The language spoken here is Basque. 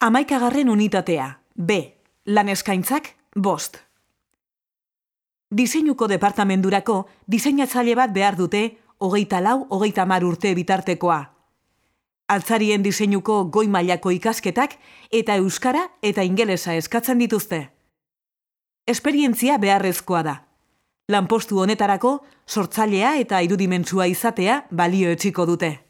Amaikagarren unitatea, B, lan eskaintzak, bost. Diseinuko departamendurako diseinatzaile bat behar dute hogeita lau, hogeita mar urte bitartekoa. Altzarien diseinuko goi mailako ikasketak eta euskara eta ingelesa eskatzen dituzte. Esperientzia beharrezkoa da. Lanpostu honetarako sortzailea eta irudimentsua izatea balio etxiko dute.